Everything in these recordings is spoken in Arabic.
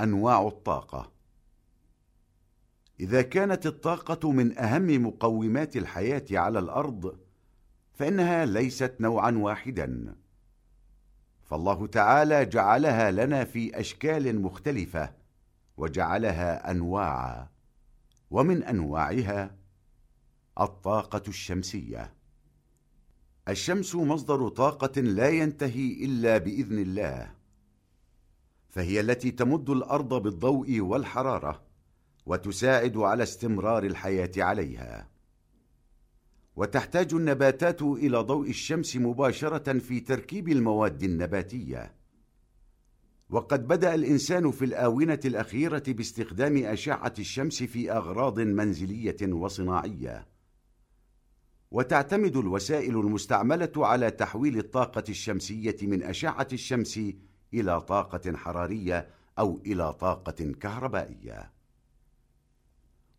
أنواع الطاقة. إذا كانت الطاقة من أهم مقومات الحياة على الأرض فإنها ليست نوعا واحدا. فالله تعالى جعلها لنا في أشكال مختلفة وجعلها أنواعا. ومن أنواعها الطاقة الشمسية. الشمس مصدر طاقة لا ينتهي إلا بإذن الله. فهي التي تمد الأرض بالضوء والحرارة وتساعد على استمرار الحياة عليها. وتحتاج النباتات إلى ضوء الشمس مباشرة في تركيب المواد النباتية. وقد بدأ الإنسان في الآونة الأخيرة باستخدام أشعة الشمس في أغراض منزلية وصناعية. وتعتمد الوسائل المستعملة على تحويل الطاقة الشمسية من أشعة الشمس إلى طاقة حرارية أو إلى طاقة كهربائية.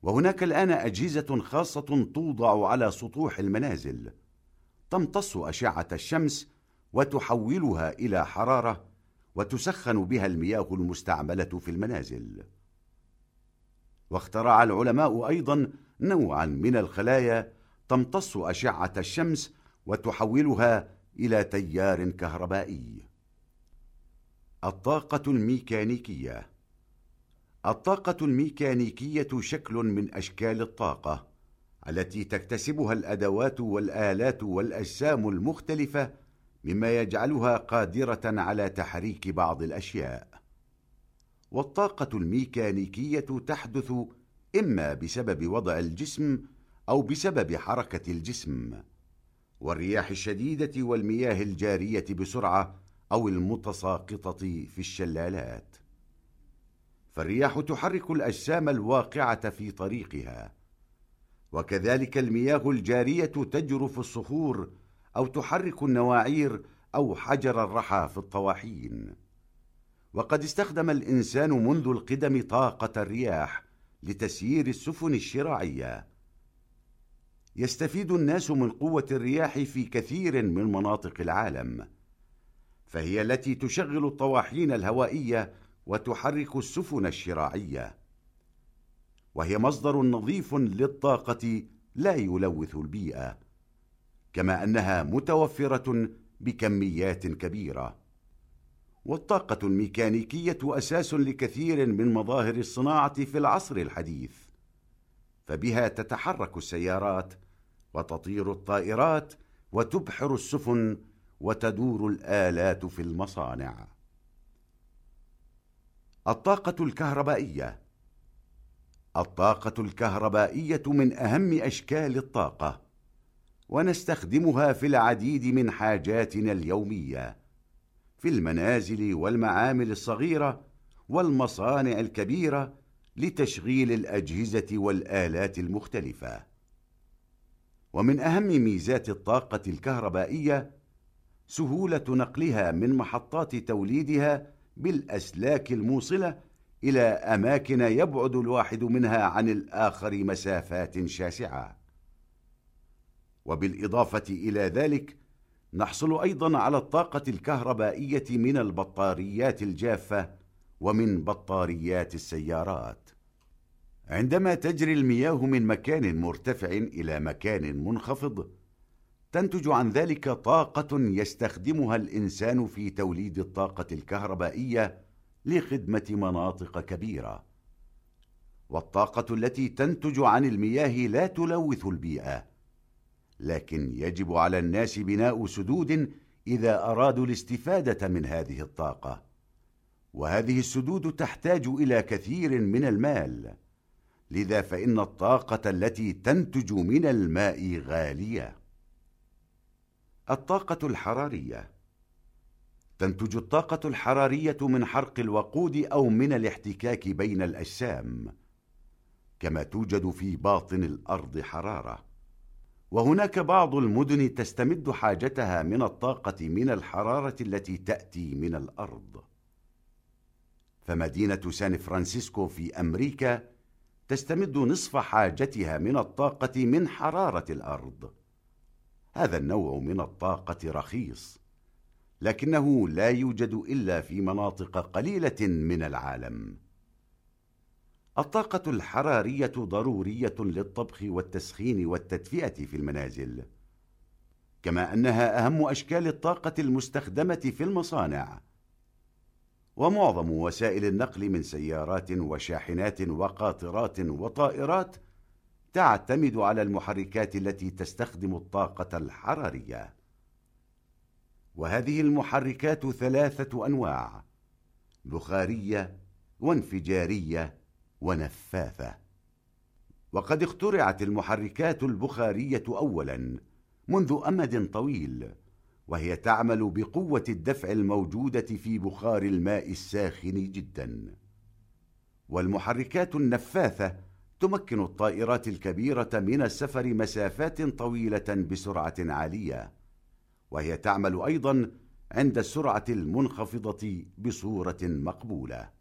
وهناك الآن أجهزة خاصة توضع على سطوح المنازل. تمتص أشعة الشمس وتحولها إلى حرارة وتسخن بها المياه المستعملة في المنازل. واخترع العلماء أيضا نوعا من الخلايا تمتص أشعة الشمس وتحولها إلى تيار كهربائي. الطاقة الميكانيكية. الطاقة الميكانيكية شكل من أشكال الطاقة التي تكتسبها الأدوات والآلات والأجسام المختلفة مما يجعلها قادرة على تحريك بعض الأشياء. والطاقة الميكانيكية تحدث إما بسبب وضع الجسم أو بسبب حركة الجسم. والرياح الشديدة والمياه الجارية بسرعة أو المتساقطة في الشلالات. فالرياح تحرك الأجسام الواقعة في طريقها وكذلك المياه الجارية تجرف الصخور أو تحرك النواعير أو حجر الرحى في الطواحين. وقد استخدم الإنسان منذ القدم طاقة الرياح لتسيير السفن الشراعية. يستفيد الناس من قوة الرياح في كثير من مناطق العالم. فهي التي تشغل الطواحين الهوائية وتحرك السفن الشراعية. وهي مصدر نظيف للطاقة لا يلوث البيئة كما أنها متوفرة بكميات كبيرة. والطاقة الميكانيكية أساس لكثير من مظاهر الصناعة في العصر الحديث فبها تتحرك السيارات وتطير الطائرات وتبحر السفن وتدور الآلات في المصانع. الطاقة الكهربائية. الطاقة الكهربائية من أهم أشكال الطاقة ونستخدمها في العديد من حاجاتنا اليومية في المنازل والمعامل الصغيرة والمصانع الكبيرة لتشغيل الأجهزة والآلات المختلفة. ومن أهم ميزات الطاقة الكهربائية سهولة نقلها من محطات توليدها بالأسلاك الموصلة إلى أماكن يبعد الواحد منها عن الآخر مسافات شاسعة. وبالإضافة إلى ذلك نحصل أيضا على الطاقة الكهربائية من البطاريات الجافة ومن بطاريات السيارات. عندما تجري المياه من مكان مرتفع إلى مكان منخفض تنتج عن ذلك طاقة يستخدمها الإنسان في توليد الطاقة الكهربائية لخدمة مناطق كبيرة. والطاقة التي تنتج عن المياه لا تلوث البيئة لكن يجب على الناس بناء سدود إذا أرادوا الاستفادة من هذه الطاقة. وهذه السدود تحتاج إلى كثير من المال لذا فإن الطاقة التي تنتج من الماء غالية. الطاقة الحرارية. تنتج الطاقة الحرارية من حرق الوقود أو من الاحتكاك بين الأجسام كما توجد في باطن الأرض حرارة. وهناك بعض المدن تستمد حاجتها من الطاقة من الحرارة التي تأتي من الأرض. فمدينة سان فرانسيسكو في أمريكا تستمد نصف حاجتها من الطاقة من حرارة الأرض. هذا النوع من الطاقة رخيص لكنه لا يوجد إلا في مناطق قليلة من العالم. الطاقة الحرارية ضرورية للطبخ والتسخين والتدفئة في المنازل كما أنها أهم أشكال الطاقة المستخدمة في المصانع. ومعظم وسائل النقل من سيارات وشاحنات وقاطرات وطائرات تعتمد على المحركات التي تستخدم الطاقة الحرارية. وهذه المحركات ثلاثة أنواع بخارية وانفجارية ونفاثة. وقد اخترعت المحركات البخارية أولاً منذ أمد طويل وهي تعمل بقوة الدفع الموجودة في بخار الماء الساخن جدا. والمحركات النفاثة تمكن الطائرات الكبيرة من السفر مسافات طويلة بسرعة عالية وهي تعمل أيضا عند السرعة المنخفضة بصورة مقبولة.